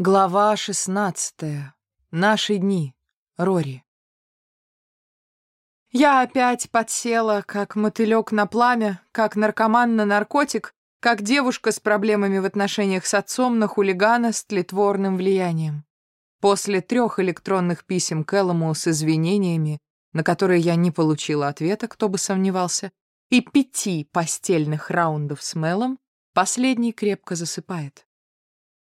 Глава шестнадцатая. Наши дни. Рори. Я опять подсела, как мотылек на пламя, как наркоман на наркотик, как девушка с проблемами в отношениях с отцом на хулигана с тлетворным влиянием. После трех электронных писем Кэллому с извинениями, на которые я не получила ответа, кто бы сомневался, и пяти постельных раундов с Мелом, последний крепко засыпает.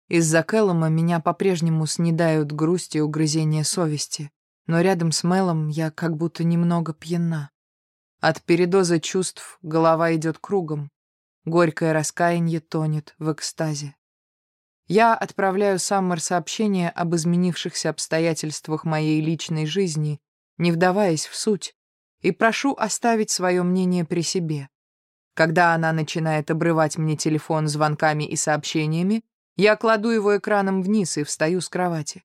Из-за Кэллома меня по-прежнему снедают грусть и угрызение совести, но рядом с Мелом я как будто немного пьяна. От передоза чувств голова идет кругом, горькое раскаяние тонет в экстазе. Я отправляю Саммер сообщение об изменившихся обстоятельствах моей личной жизни, не вдаваясь в суть, и прошу оставить свое мнение при себе. Когда она начинает обрывать мне телефон звонками и сообщениями, я кладу его экраном вниз и встаю с кровати.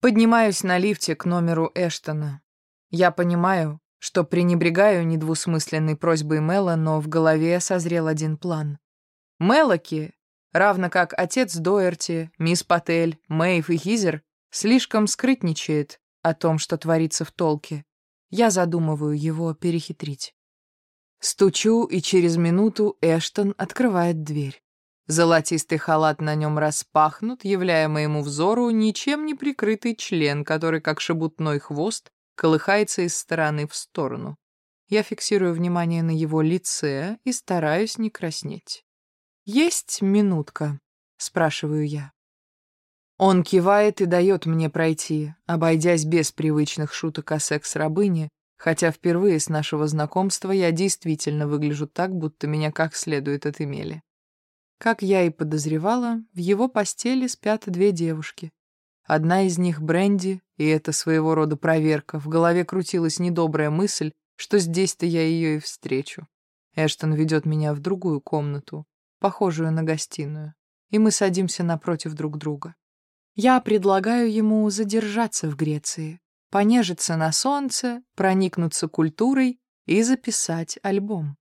Поднимаюсь на лифте к номеру Эштона. Я понимаю, что пренебрегаю недвусмысленной просьбой Мэла, но в голове созрел один план. Мелоки, равно как отец Доерти, мисс Патель, Мэйв и Хизер, слишком скрытничает о том, что творится в толке. Я задумываю его перехитрить. Стучу, и через минуту Эштон открывает дверь. Золотистый халат на нем распахнут, являя моему взору ничем не прикрытый член, который, как шебутной хвост, колыхается из стороны в сторону. Я фиксирую внимание на его лице и стараюсь не краснеть. «Есть минутка?» — спрашиваю я. Он кивает и дает мне пройти, обойдясь без привычных шуток о секс-рабыне, хотя впервые с нашего знакомства я действительно выгляжу так, будто меня как следует отымели. Как я и подозревала, в его постели спят две девушки. Одна из них — Бренди, и это своего рода проверка. В голове крутилась недобрая мысль, что здесь-то я ее и встречу. Эштон ведет меня в другую комнату, похожую на гостиную, и мы садимся напротив друг друга. Я предлагаю ему задержаться в Греции, понежиться на солнце, проникнуться культурой и записать альбом.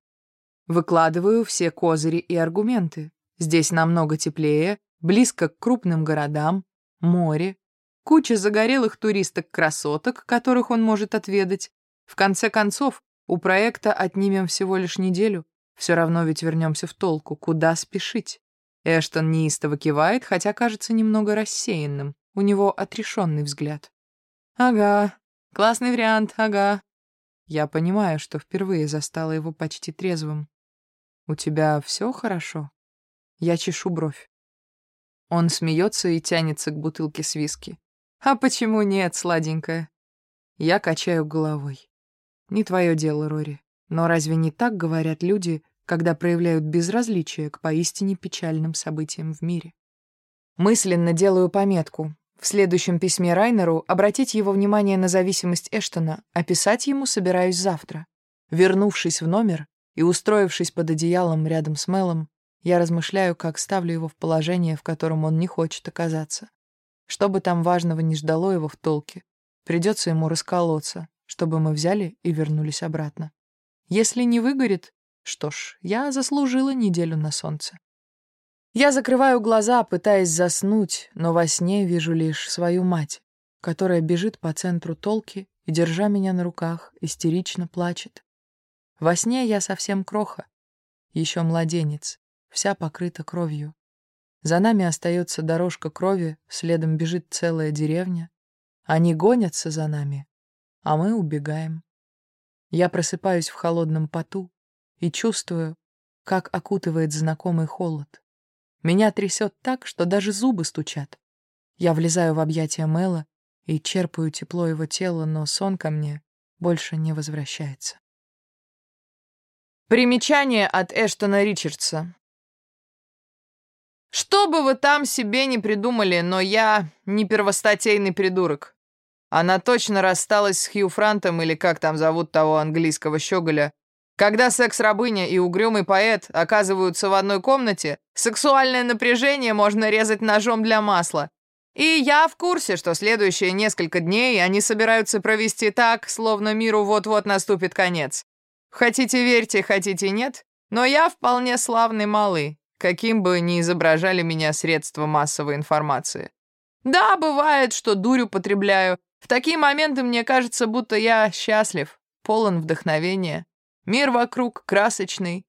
Выкладываю все козыри и аргументы, Здесь намного теплее, близко к крупным городам, море, куча загорелых туристок-красоток, которых он может отведать. В конце концов, у проекта отнимем всего лишь неделю. Все равно ведь вернемся в толку. Куда спешить? Эштон неистово кивает, хотя кажется немного рассеянным. У него отрешенный взгляд. «Ага, классный вариант, ага». Я понимаю, что впервые застала его почти трезвым. «У тебя все хорошо?» Я чешу бровь. Он смеется и тянется к бутылке с виски. «А почему нет, сладенькая?» Я качаю головой. «Не твое дело, Рори. Но разве не так говорят люди, когда проявляют безразличие к поистине печальным событиям в мире?» Мысленно делаю пометку. В следующем письме Райнеру обратить его внимание на зависимость Эштона, а писать ему собираюсь завтра. Вернувшись в номер и устроившись под одеялом рядом с Мелом, я размышляю, как ставлю его в положение, в котором он не хочет оказаться. Что бы там важного не ждало его в толке, придется ему расколоться, чтобы мы взяли и вернулись обратно. Если не выгорит, что ж, я заслужила неделю на солнце. Я закрываю глаза, пытаясь заснуть, но во сне вижу лишь свою мать, которая бежит по центру толки и, держа меня на руках, истерично плачет. Во сне я совсем кроха, еще младенец, вся покрыта кровью. За нами остается дорожка крови, следом бежит целая деревня. Они гонятся за нами, а мы убегаем. Я просыпаюсь в холодном поту и чувствую, как окутывает знакомый холод. Меня трясет так, что даже зубы стучат. Я влезаю в объятия Мэла и черпаю тепло его тела, но сон ко мне больше не возвращается. Примечание от Эштона Ричардса. Что бы вы там себе не придумали, но я не первостатейный придурок. Она точно рассталась с Хью Франтом или как там зовут того английского щеголя. Когда секс-рабыня и угрюмый поэт оказываются в одной комнате, сексуальное напряжение можно резать ножом для масла. И я в курсе, что следующие несколько дней они собираются провести так, словно миру вот-вот наступит конец. Хотите верьте, хотите нет, но я вполне славный малый, каким бы ни изображали меня средства массовой информации. Да, бывает, что дурь употребляю. В такие моменты мне кажется, будто я счастлив, полон вдохновения. Мир вокруг красочный.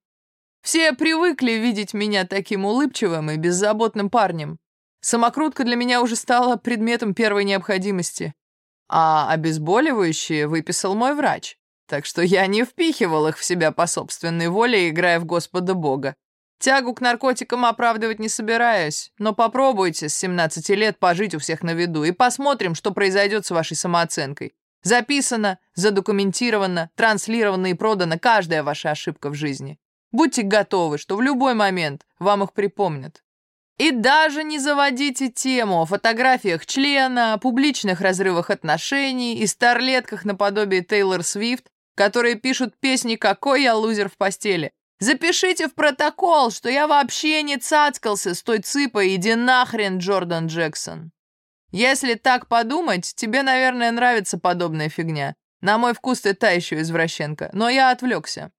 Все привыкли видеть меня таким улыбчивым и беззаботным парнем. Самокрутка для меня уже стала предметом первой необходимости. А обезболивающие выписал мой врач. Так что я не впихивал их в себя по собственной воле, играя в Господа Бога. Тягу к наркотикам оправдывать не собираюсь, но попробуйте с 17 лет пожить у всех на виду и посмотрим, что произойдет с вашей самооценкой. Записано, задокументировано, транслировано и продано каждая ваша ошибка в жизни. Будьте готовы, что в любой момент вам их припомнят. И даже не заводите тему о фотографиях члена, публичных разрывах отношений и старлетках наподобие Тейлор Свифт, которые пишут песни «Какой я лузер в постели». Запишите в протокол, что я вообще не цацкался с той цыпой «Иди нахрен, Джордан Джексон». Если так подумать, тебе, наверное, нравится подобная фигня. На мой вкус ты та еще извращенка, но я отвлекся.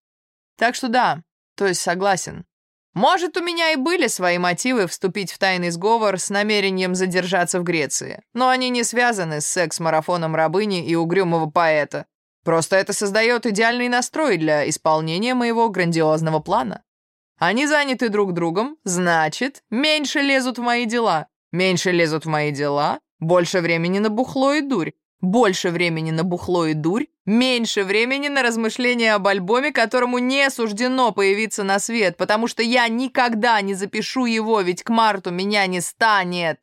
Так что да, то есть согласен. Может, у меня и были свои мотивы вступить в тайный сговор с намерением задержаться в Греции, но они не связаны с секс-марафоном рабыни и угрюмого поэта. Просто это создает идеальный настрой для исполнения моего грандиозного плана. Они заняты друг другом, значит, меньше лезут в мои дела. Меньше лезут в мои дела, больше времени на бухло и дурь. Больше времени на бухло и дурь, меньше времени на размышления об альбоме, которому не суждено появиться на свет, потому что я никогда не запишу его, ведь к марту меня не станет.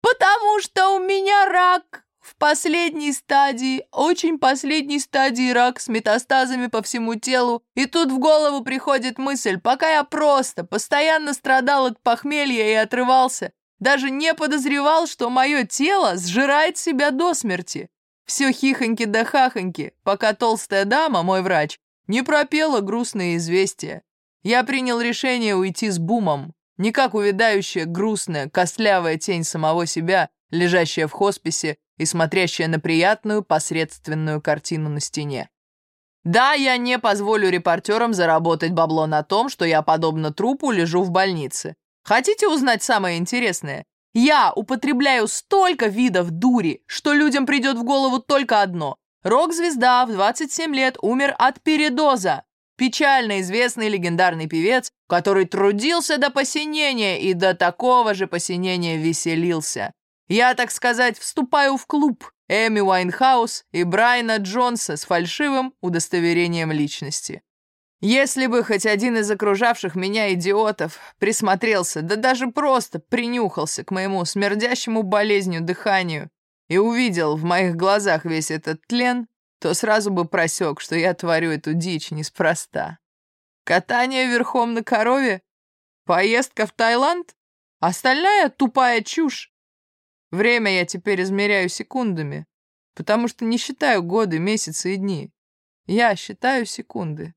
Потому что у меня рак в последней стадии, очень последней стадии рак с метастазами по всему телу, и тут в голову приходит мысль, пока я просто постоянно страдал от похмелья и отрывался, даже не подозревал, что мое тело сжирает себя до смерти. Все хихоньки да хахоньки, пока толстая дама, мой врач, не пропела грустные известия. Я принял решение уйти с бумом, не как увядающая грустная, костлявая тень самого себя, лежащая в хосписе и смотрящая на приятную, посредственную картину на стене. Да, я не позволю репортерам заработать бабло на том, что я, подобно трупу, лежу в больнице. Хотите узнать самое интересное? Я употребляю столько видов дури, что людям придет в голову только одно. Рок-звезда в 27 лет умер от передоза. Печально известный легендарный певец, который трудился до посинения и до такого же посинения веселился. Я, так сказать, вступаю в клуб Эми Уайнхаус и Брайана Джонса с фальшивым удостоверением личности. Если бы хоть один из окружавших меня идиотов присмотрелся, да даже просто принюхался к моему смердящему болезнью дыханию и увидел в моих глазах весь этот тлен, то сразу бы просек, что я творю эту дичь неспроста. Катание верхом на корове? Поездка в Таиланд? Остальная тупая чушь. Время я теперь измеряю секундами, потому что не считаю годы, месяцы и дни. Я считаю секунды.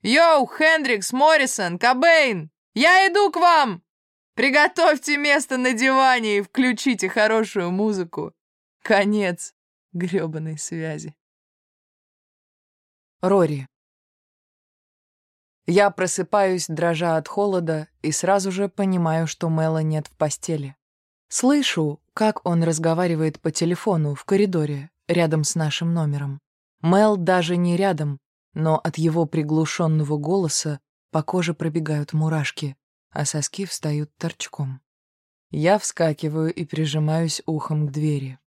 «Йоу, Хендрикс, Моррисон, Кобейн! Я иду к вам! Приготовьте место на диване и включите хорошую музыку. Конец грёбаной связи». Рори. Я просыпаюсь, дрожа от холода, и сразу же понимаю, что Мэла нет в постели. Слышу, как он разговаривает по телефону в коридоре, рядом с нашим номером. Мел даже не рядом, но от его приглушенного голоса по коже пробегают мурашки, а соски встают торчком. Я вскакиваю и прижимаюсь ухом к двери.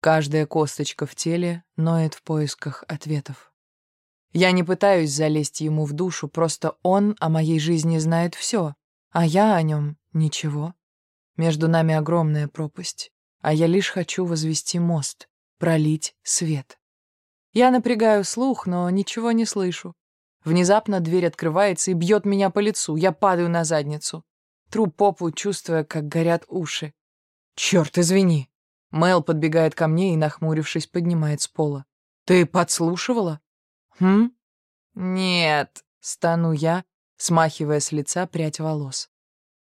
Каждая косточка в теле ноет в поисках ответов. Я не пытаюсь залезть ему в душу, просто он о моей жизни знает все, а я о нем ничего. Между нами огромная пропасть, а я лишь хочу возвести мост, пролить свет. Я напрягаю слух, но ничего не слышу. Внезапно дверь открывается и бьет меня по лицу. Я падаю на задницу. Тру попу, чувствуя, как горят уши. «Черт, извини!» Мэл подбегает ко мне и, нахмурившись, поднимает с пола. «Ты подслушивала?» «Хм?» «Нет», — стану я, смахивая с лица прядь волос.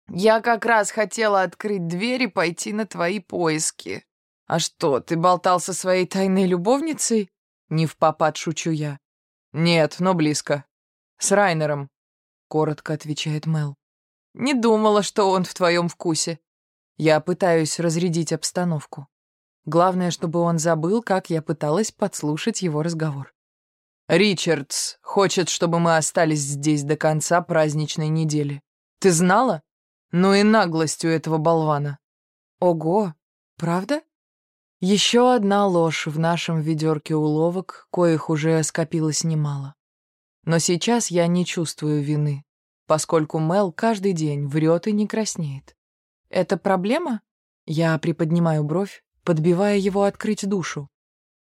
«Я как раз хотела открыть дверь и пойти на твои поиски. А что, ты болтал со своей тайной любовницей?» Не в попад шучу я. Нет, но близко. С Райнером, коротко отвечает Мел. Не думала, что он в твоем вкусе. Я пытаюсь разрядить обстановку. Главное, чтобы он забыл, как я пыталась подслушать его разговор. «Ричардс хочет, чтобы мы остались здесь до конца праздничной недели. Ты знала? Ну и наглость у этого болвана». «Ого, правда?» Еще одна ложь в нашем ведерке уловок, коих уже скопилось немало. Но сейчас я не чувствую вины, поскольку Мел каждый день врет и не краснеет. «Это проблема?» Я приподнимаю бровь, подбивая его открыть душу.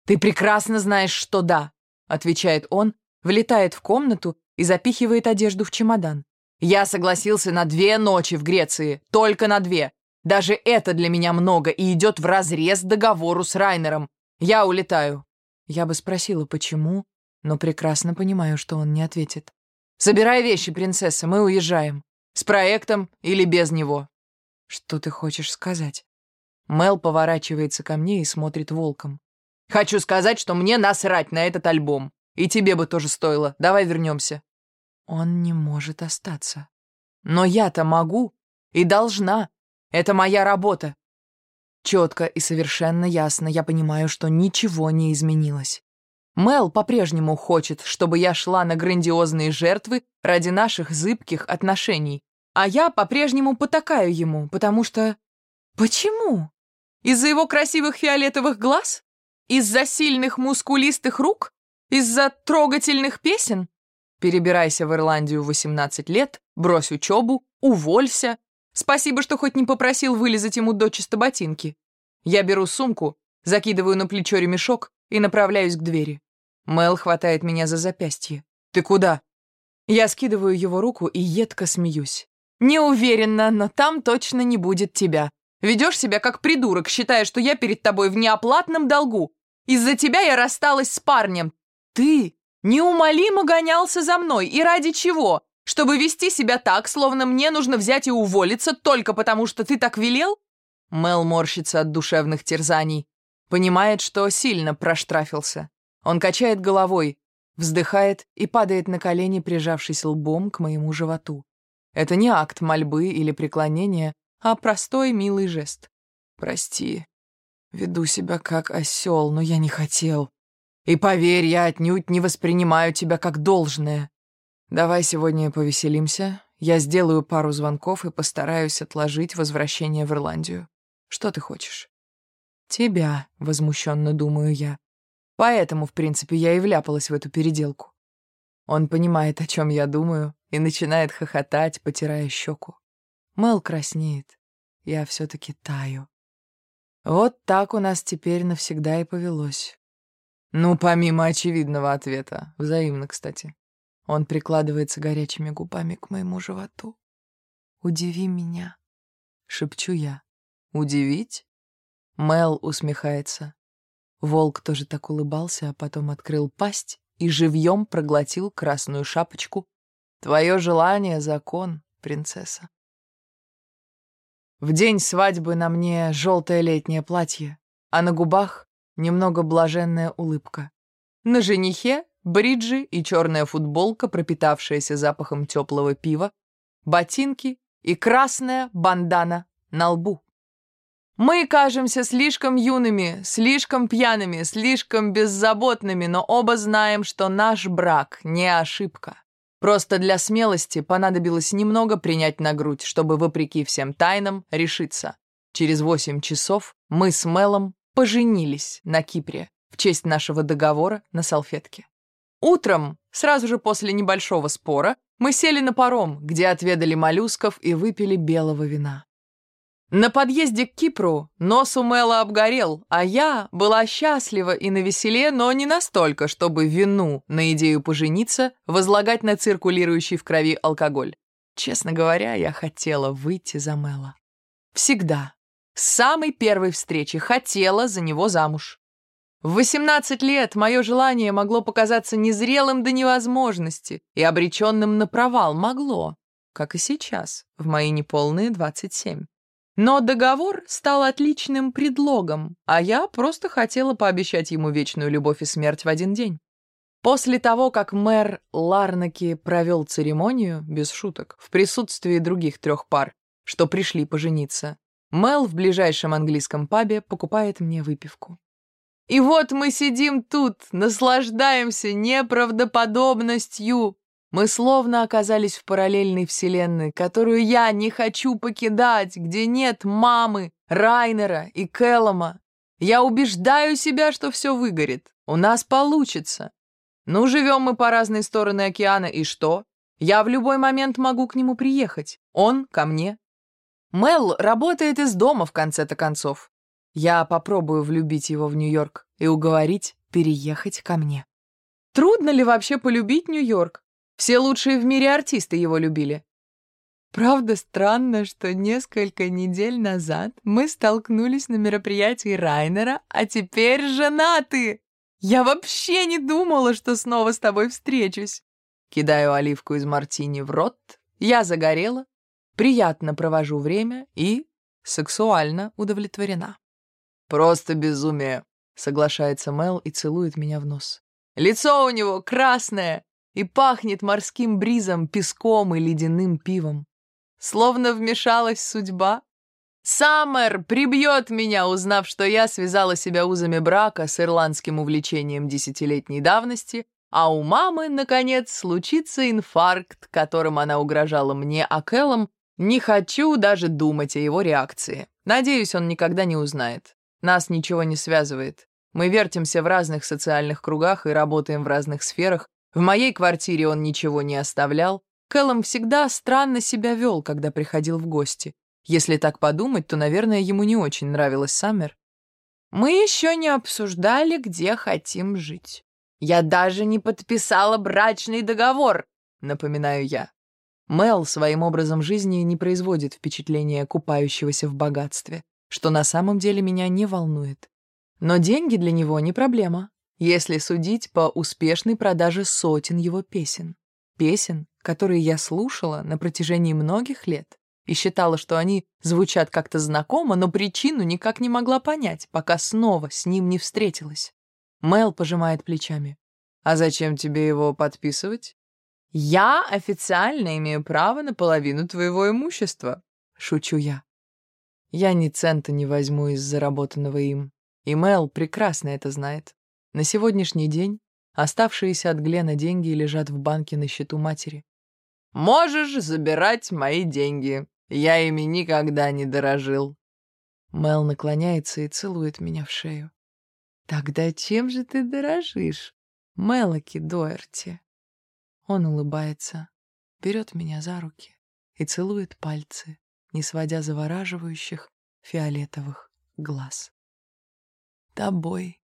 «Ты прекрасно знаешь, что да», — отвечает он, влетает в комнату и запихивает одежду в чемодан. «Я согласился на две ночи в Греции, только на две. Даже это для меня много и идет вразрез договору с Райнером. Я улетаю». Я бы спросила, почему, но прекрасно понимаю, что он не ответит. «Собирай вещи, принцесса, мы уезжаем. С проектом или без него». «Что ты хочешь сказать?» Мел поворачивается ко мне и смотрит волком. «Хочу сказать, что мне насрать на этот альбом. И тебе бы тоже стоило. Давай вернемся». Он не может остаться. Но я-то могу и должна. Это моя работа. Четко и совершенно ясно я понимаю, что ничего не изменилось. Мел по-прежнему хочет, чтобы я шла на грандиозные жертвы ради наших зыбких отношений. А я по-прежнему потакаю ему, потому что... Почему? Из-за его красивых фиолетовых глаз? Из-за сильных мускулистых рук? Из-за трогательных песен? Перебирайся в Ирландию в 18 лет, брось учебу, уволься. Спасибо, что хоть не попросил вылезать ему дочисто ботинки. Я беру сумку, закидываю на плечо ремешок и направляюсь к двери. Мел хватает меня за запястье. «Ты куда?» Я скидываю его руку и едко смеюсь. «Не уверена, но там точно не будет тебя. Ведешь себя как придурок, считая, что я перед тобой в неоплатном долгу. Из-за тебя я рассталась с парнем. Ты неумолимо гонялся за мной. И ради чего? Чтобы вести себя так, словно мне нужно взять и уволиться только потому, что ты так велел?» Мел морщится от душевных терзаний. Понимает, что сильно проштрафился. Он качает головой, вздыхает и падает на колени, прижавшись лбом к моему животу. Это не акт мольбы или преклонения, а простой милый жест. «Прости, веду себя как осел, но я не хотел. И поверь, я отнюдь не воспринимаю тебя как должное. Давай сегодня повеселимся, я сделаю пару звонков и постараюсь отложить возвращение в Ирландию. Что ты хочешь?» «Тебя», — возмущенно думаю я. Поэтому, в принципе, я и вляпалась в эту переделку. Он понимает, о чем я думаю, и начинает хохотать, потирая щеку. Мел краснеет. Я все-таки таю. Вот так у нас теперь навсегда и повелось. Ну, помимо очевидного ответа. Взаимно, кстати. Он прикладывается горячими губами к моему животу. «Удиви меня», — шепчу я. «Удивить?» Мел усмехается. Волк тоже так улыбался, а потом открыл пасть и живьем проглотил красную шапочку. Твое желание — закон, принцесса. В день свадьбы на мне желтое летнее платье, а на губах немного блаженная улыбка. На женихе бриджи и черная футболка, пропитавшаяся запахом теплого пива, ботинки и красная бандана на лбу. Мы кажемся слишком юными, слишком пьяными, слишком беззаботными, но оба знаем, что наш брак не ошибка. Просто для смелости понадобилось немного принять на грудь, чтобы, вопреки всем тайнам, решиться. Через восемь часов мы с Мелом поженились на Кипре в честь нашего договора на салфетке. Утром, сразу же после небольшого спора, мы сели на паром, где отведали моллюсков и выпили белого вина. На подъезде к Кипру нос у Мэла обгорел, а я была счастлива и навеселе, но не настолько, чтобы вину на идею пожениться возлагать на циркулирующий в крови алкоголь. Честно говоря, я хотела выйти за Мэла. Всегда. С самой первой встречи хотела за него замуж. В 18 лет мое желание могло показаться незрелым до невозможности и обреченным на провал. Могло, как и сейчас, в мои неполные 27. Но договор стал отличным предлогом, а я просто хотела пообещать ему вечную любовь и смерть в один день. После того, как мэр Ларнаки провел церемонию, без шуток, в присутствии других трех пар, что пришли пожениться, Мел в ближайшем английском пабе покупает мне выпивку. И вот мы сидим тут, наслаждаемся неправдоподобностью. Мы словно оказались в параллельной вселенной, которую я не хочу покидать, где нет мамы, Райнера и Кэллома. Я убеждаю себя, что все выгорит. У нас получится. Ну, живем мы по разные стороны океана, и что? Я в любой момент могу к нему приехать. Он ко мне. Мел работает из дома, в конце-то концов. Я попробую влюбить его в Нью-Йорк и уговорить переехать ко мне. Трудно ли вообще полюбить Нью-Йорк? Все лучшие в мире артисты его любили. Правда, странно, что несколько недель назад мы столкнулись на мероприятии Райнера, а теперь женаты. Я вообще не думала, что снова с тобой встречусь. Кидаю оливку из мартини в рот, я загорела, приятно провожу время и сексуально удовлетворена. «Просто безумие», — соглашается Мел и целует меня в нос. «Лицо у него красное и пахнет морским бризом, песком и ледяным пивом. Словно вмешалась судьба. Саммер прибьет меня, узнав, что я связала себя узами брака с ирландским увлечением десятилетней давности, а у мамы, наконец, случится инфаркт, которым она угрожала мне, а Кэллом не хочу даже думать о его реакции. Надеюсь, он никогда не узнает. Нас ничего не связывает. Мы вертимся в разных социальных кругах и работаем в разных сферах. В моей квартире он ничего не оставлял. Кэллом всегда странно себя вел, когда приходил в гости. Если так подумать, то, наверное, ему не очень нравилась Саммер. Мы еще не обсуждали, где хотим жить. Я даже не подписала брачный договор, напоминаю я. Мел своим образом жизни не производит впечатления купающегося в богатстве что на самом деле меня не волнует. Но деньги для него не проблема, если судить по успешной продаже сотен его песен. Песен, которые я слушала на протяжении многих лет и считала, что они звучат как-то знакомо, но причину никак не могла понять, пока снова с ним не встретилась. Мел пожимает плечами. «А зачем тебе его подписывать?» «Я официально имею право на половину твоего имущества», — шучу я. Я ни цента не возьму из заработанного им. И Мэл прекрасно это знает. На сегодняшний день оставшиеся от Глена деньги лежат в банке на счету матери. «Можешь забирать мои деньги. Я ими никогда не дорожил». Мэл наклоняется и целует меня в шею. «Тогда чем же ты дорожишь, Мелоки Доерти?» Он улыбается, берет меня за руки и целует пальцы, не сводя завораживающих фиолетовых глаз. Тобой.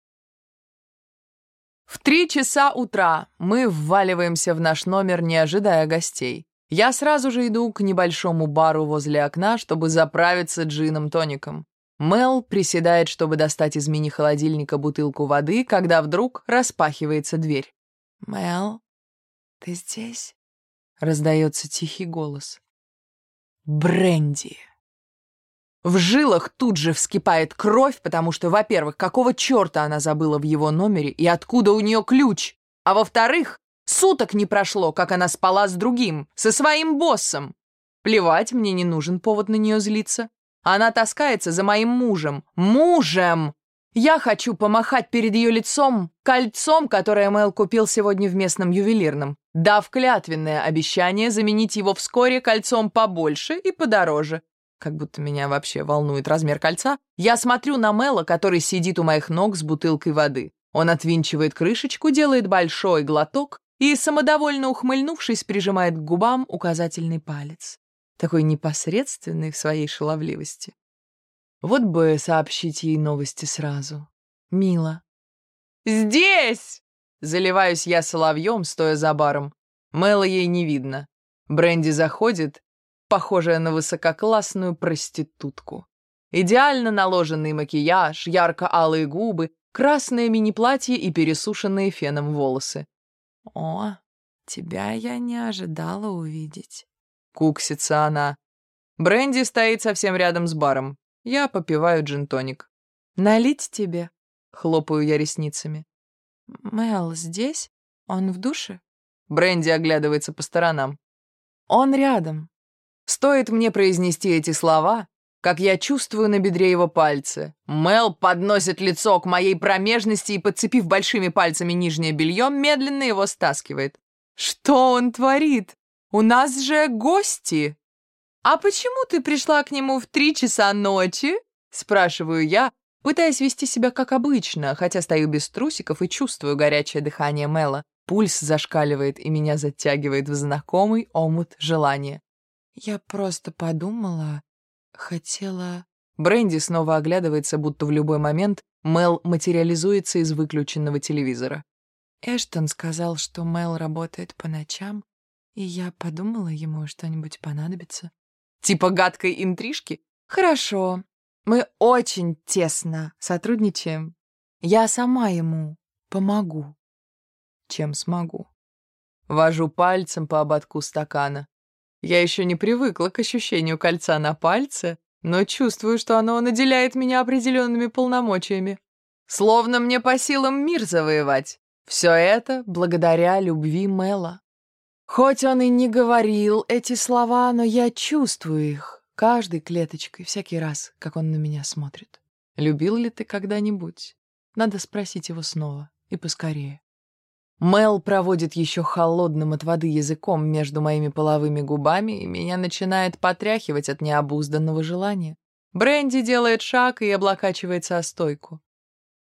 В три часа утра мы вваливаемся в наш номер, не ожидая гостей. Я сразу же иду к небольшому бару возле окна, чтобы заправиться джином-тоником. Мел приседает, чтобы достать из мини-холодильника бутылку воды, когда вдруг распахивается дверь. «Мел, ты здесь?» — раздается тихий голос. Бренди. В жилах тут же вскипает кровь, потому что, во-первых, какого черта она забыла в его номере и откуда у нее ключ? А во-вторых, суток не прошло, как она спала с другим, со своим боссом. Плевать, мне не нужен повод на нее злиться. Она таскается за моим мужем. Мужем! Я хочу помахать перед ее лицом кольцом, которое Мэл купил сегодня в местном ювелирном, дав клятвенное обещание заменить его вскоре кольцом побольше и подороже. Как будто меня вообще волнует размер кольца. Я смотрю на Мэла, который сидит у моих ног с бутылкой воды. Он отвинчивает крышечку, делает большой глоток и, самодовольно ухмыльнувшись, прижимает к губам указательный палец. Такой непосредственный в своей шаловливости. Вот бы сообщить ей новости сразу. Мило. «Здесь!» Заливаюсь я соловьем, стоя за баром. Мэла ей не видно. Бренди заходит, похожая на высококлассную проститутку. Идеально наложенный макияж, ярко-алые губы, красное мини-платье и пересушенные феном волосы. «О, тебя я не ожидала увидеть», — куксится она. Бренди стоит совсем рядом с баром. Я попиваю джин-тоник. «Налить тебе?» — хлопаю я ресницами. «Мэл здесь? Он в душе?» Бренди оглядывается по сторонам. «Он рядом. Стоит мне произнести эти слова, как я чувствую на бедре его пальцы. Мел подносит лицо к моей промежности и, подцепив большими пальцами нижнее белье, медленно его стаскивает. «Что он творит? У нас же гости!» «А почему ты пришла к нему в три часа ночи?» Спрашиваю я, пытаясь вести себя как обычно, хотя стою без трусиков и чувствую горячее дыхание Мела. Пульс зашкаливает и меня затягивает в знакомый омут желания. «Я просто подумала, хотела...» Бренди снова оглядывается, будто в любой момент Мел материализуется из выключенного телевизора. Эштон сказал, что Мел работает по ночам, и я подумала, ему что-нибудь понадобится. Типа гадкой интрижки? Хорошо, мы очень тесно сотрудничаем. Я сама ему помогу. Чем смогу. Вожу пальцем по ободку стакана. Я еще не привыкла к ощущению кольца на пальце, но чувствую, что оно наделяет меня определенными полномочиями. Словно мне по силам мир завоевать. Все это благодаря любви Мэла. Хоть он и не говорил эти слова, но я чувствую их каждой клеточкой всякий раз, как он на меня смотрит. Любил ли ты когда-нибудь? Надо спросить его снова и поскорее. Мел проводит еще холодным от воды языком между моими половыми губами, и меня начинает потряхивать от необузданного желания. Бренди делает шаг и облокачивается о стойку.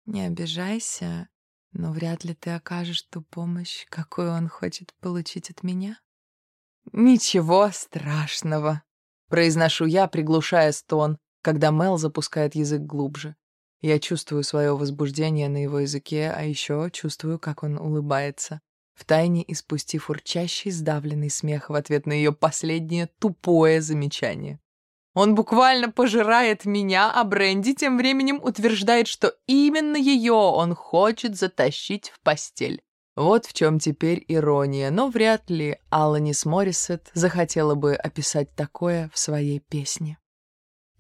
«Не обижайся, но вряд ли ты окажешь ту помощь, какую он хочет получить от меня». «Ничего страшного», — произношу я, приглушая стон, когда Мел запускает язык глубже. Я чувствую свое возбуждение на его языке, а еще чувствую, как он улыбается, втайне испустив урчащий, сдавленный смех в ответ на ее последнее тупое замечание. Он буквально пожирает меня, а Бренди тем временем утверждает, что именно ее он хочет затащить в постель. Вот в чем теперь ирония, но вряд ли Аланис Моррисет захотела бы описать такое в своей песне.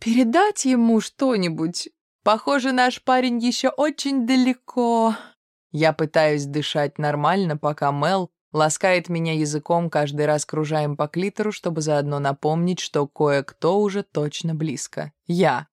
«Передать ему что-нибудь Похоже, наш парень еще очень далеко. Я пытаюсь дышать нормально, пока Мел ласкает меня языком, каждый раз кружаем по клитору, чтобы заодно напомнить, что кое-кто уже точно близко. Я.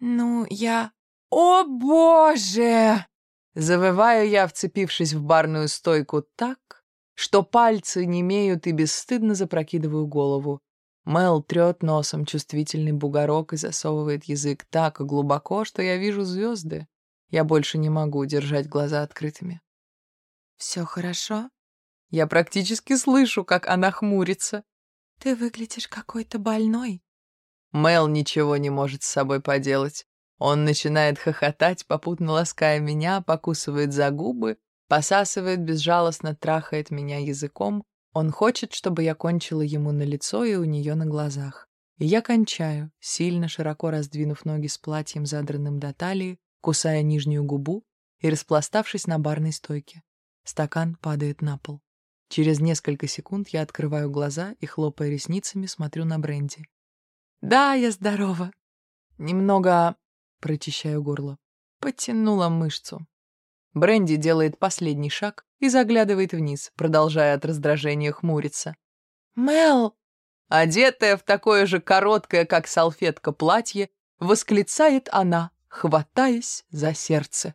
«Ну, я...» «О, боже!» Завываю я, вцепившись в барную стойку так, что пальцы немеют и бесстыдно запрокидываю голову. Мел трет носом чувствительный бугорок и засовывает язык так глубоко, что я вижу звезды. Я больше не могу держать глаза открытыми. «Все хорошо?» Я практически слышу, как она хмурится. «Ты выглядишь какой-то больной». Мел ничего не может с собой поделать. Он начинает хохотать, попутно лаская меня, покусывает за губы, посасывает, безжалостно трахает меня языком, он хочет, чтобы я кончила ему на лицо и у нее на глазах. И я кончаю, сильно широко раздвинув ноги с платьем, задранным до талии, кусая нижнюю губу и распластавшись на барной стойке. Стакан падает на пол. Через несколько секунд я открываю глаза и, хлопая ресницами, смотрю на Бренди. «Да, я здорова. Немного...» — прочищаю горло. Подтянула мышцу. Бренди делает последний шаг и заглядывает вниз, продолжая от раздражения хмуриться. «Мел!» Одетая в такое же короткое, как салфетка, платье, восклицает она, хватаясь за сердце.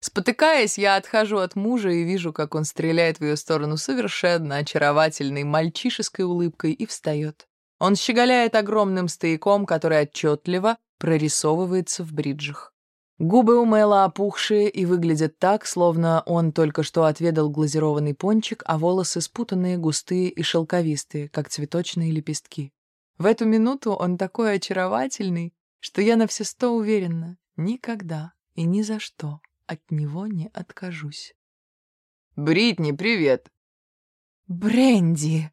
Спотыкаясь, я отхожу от мужа и вижу, как он стреляет в ее сторону совершенно очаровательной мальчишеской улыбкой и встает. Он щеголяет огромным стояком, который отчетливо прорисовывается в бриджах. Губы у Мэла опухшие и выглядят так, словно он только что отведал глазированный пончик, а волосы спутанные, густые и шелковистые, как цветочные лепестки. В эту минуту он такой очаровательный, что я на все сто уверена, никогда и ни за что от него не откажусь. «Бритни, привет!» «Бренди!»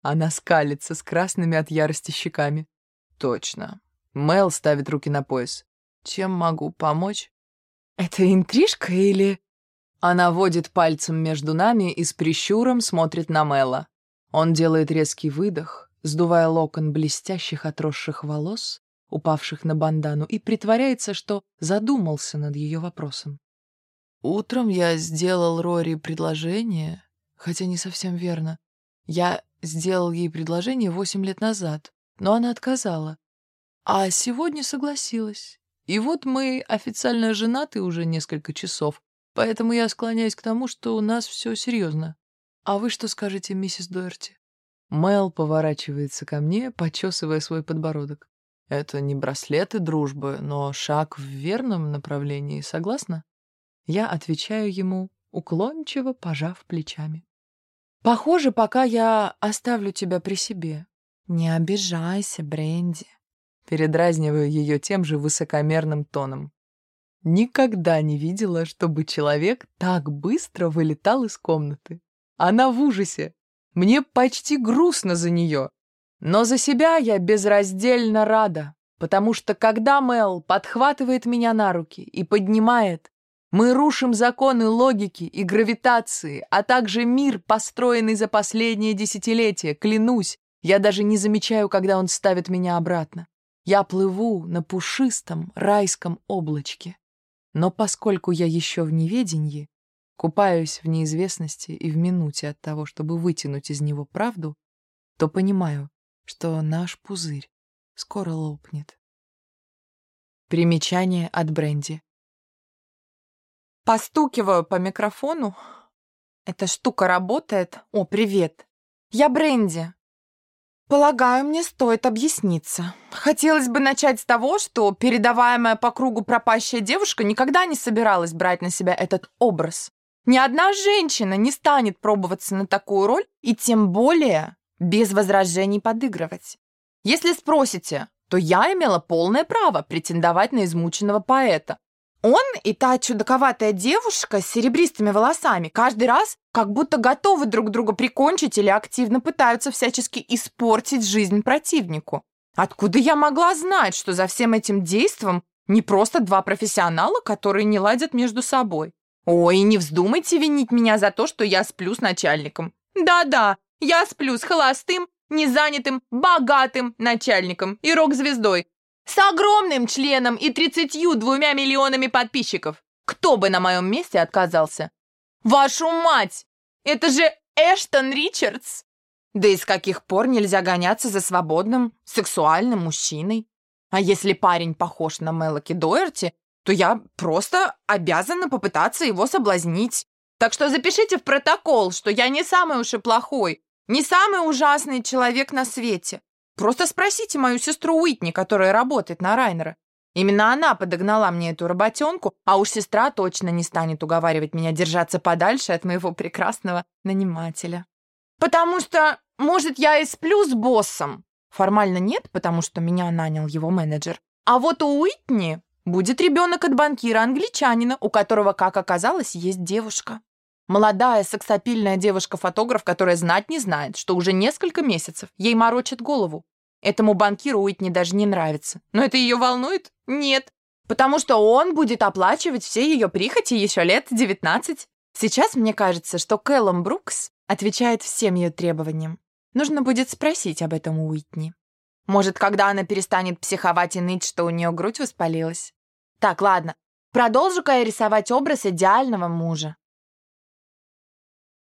Она скалится с красными от ярости щеками. «Точно!» Мэл ставит руки на пояс. Чем могу помочь? Это интрижка или... Она водит пальцем между нами и с прищуром смотрит на Мэла. Он делает резкий выдох, сдувая локон блестящих отросших волос, упавших на бандану, и притворяется, что задумался над ее вопросом. Утром я сделал Рори предложение, хотя не совсем верно. Я сделал ей предложение восемь лет назад, но она отказала. А сегодня согласилась. И вот мы официально женаты уже несколько часов, поэтому я склоняюсь к тому, что у нас все серьезно. А вы что скажете, миссис Дуэрти? Мэл поворачивается ко мне, почесывая свой подбородок. Это не браслеты дружбы, но шаг в верном направлении, согласна? Я отвечаю ему, уклончиво пожав плечами. Похоже, пока я оставлю тебя при себе. Не обижайся, Бренди. Передразниваю ее тем же высокомерным тоном. Никогда не видела, чтобы человек так быстро вылетал из комнаты. Она в ужасе. Мне почти грустно за нее. Но за себя я безраздельно рада, потому что когда Мел подхватывает меня на руки и поднимает, мы рушим законы логики и гравитации, а также мир, построенный за последние десятилетия, клянусь, я даже не замечаю, когда он ставит меня обратно. Я плыву на пушистом райском облачке. Но поскольку я еще в неведении, купаюсь в неизвестности и в минуте от того, чтобы вытянуть из него правду, то понимаю, что наш пузырь скоро лопнет. Примечание от Бренди. Постукиваю по микрофону. Эта штука работает. О, привет. Я Бренди. Полагаю, мне стоит объясниться. Хотелось бы начать с того, что передаваемая по кругу пропащая девушка никогда не собиралась брать на себя этот образ. Ни одна женщина не станет пробоваться на такую роль и тем более без возражений подыгрывать. Если спросите, то я имела полное право претендовать на измученного поэта, он и та чудаковатая девушка с серебристыми волосами каждый раз как будто готовы друг друга прикончить или активно пытаются всячески испортить жизнь противнику. Откуда я могла знать, что за всем этим действом не просто два профессионала, которые не ладят между собой? Ой, не вздумайте винить меня за то, что я сплю с начальником. Да-да, я сплю с холостым, незанятым, богатым начальником и рок-звездой, с огромным членом и тридцатью двумя миллионами подписчиков. Кто бы на моем месте отказался? Вашу мать! Это же Эштон Ричардс! Да и с каких пор нельзя гоняться за свободным, сексуальным мужчиной? А если парень похож на Мелоки Доерти, то я просто обязана попытаться его соблазнить. Так что запишите в протокол, что я не самый уж и плохой, не самый ужасный человек на свете. Просто спросите мою сестру Уитни, которая работает на Райнера. Именно она подогнала мне эту работенку, а уж сестра точно не станет уговаривать меня держаться подальше от моего прекрасного нанимателя. Потому что, может, я и сплю с боссом? Формально нет, потому что меня нанял его менеджер. А вот у Уитни будет ребенок от банкира-англичанина, у которого, как оказалось, есть девушка. Молодая, сексапильная девушка-фотограф, которая знать не знает, что уже несколько месяцев ей морочит голову. Этому банкиру Уитни даже не нравится. Но это ее волнует? Нет. Потому что он будет оплачивать все ее прихоти еще лет 19. Сейчас мне кажется, что Кэллом Брукс отвечает всем ее требованиям. Нужно будет спросить об этом у Уитни. Может, когда она перестанет психовать и ныть, что у нее грудь воспалилась? Так, ладно. Продолжу-ка я рисовать образ идеального мужа.